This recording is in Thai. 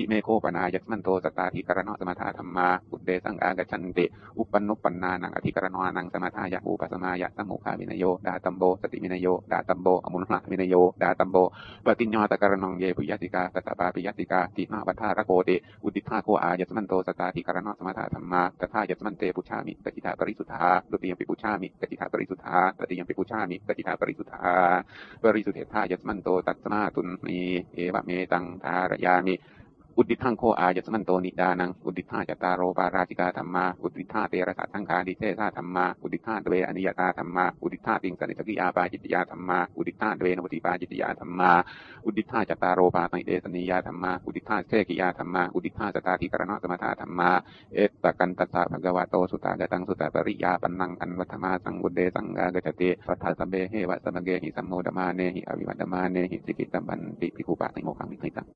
อิเมโคปนายัสมันโตสตาธิกรณะสมาธาธรรมาอุเตสังอากชันติอุปนุปปนานังอธิกรณานังสมาธายะอุปสมายะสมุขาวินโยดาตัมโบสติวินโยดาตัมโบอมุนหะวินโยดาตัมโบปฏิญญาตกรณองเยปุยติกาตตาปาปิยติกาติมาวัฏารโกเตอุติภาโคอายัสมันโตสตาธิกรณะสมาธาธรรมาตถายัสมันเตปุชามิกติทาปริสุทธาดุติยมปิปุชามิกติทาปริสุทธาตติยมปิปุชามิกติทาปริสุทธาปริสุทธายัสมันโตตัสมาตุนมีเอวะเมตังทารยามิ อุดิทังโคอายัสมันโตนิดานังอุดิธาจตารโรปาราชิกาธรรมาอุดิธาเตระสะทังคาดิเทธาธรรมาอุดิธาเวอนิยตาธรรมาอุดิธาติงสนิสกิยาปาจิตยาธรรมาอุดิธาเวนวติปาจิตยาธรรมาอุดิธาจตารโรปาไมเดสนิยาธรรมาอุดิธาเทกิยาธรรมาอุดิธาสตาธิกรณะสมถาธรรมาเอตตะกันตสะภะกวะโตสุตตะตังสุตตะปริยาปันนังอันวัฏมาสังวุเดสังกากจติปัฏฐาสเบเหวะสมเกหิสัมโมดมาเนหิอวิวัตมาเนหิสิกิตตัมบันติภิกขุปะในโมขังวิหิตัง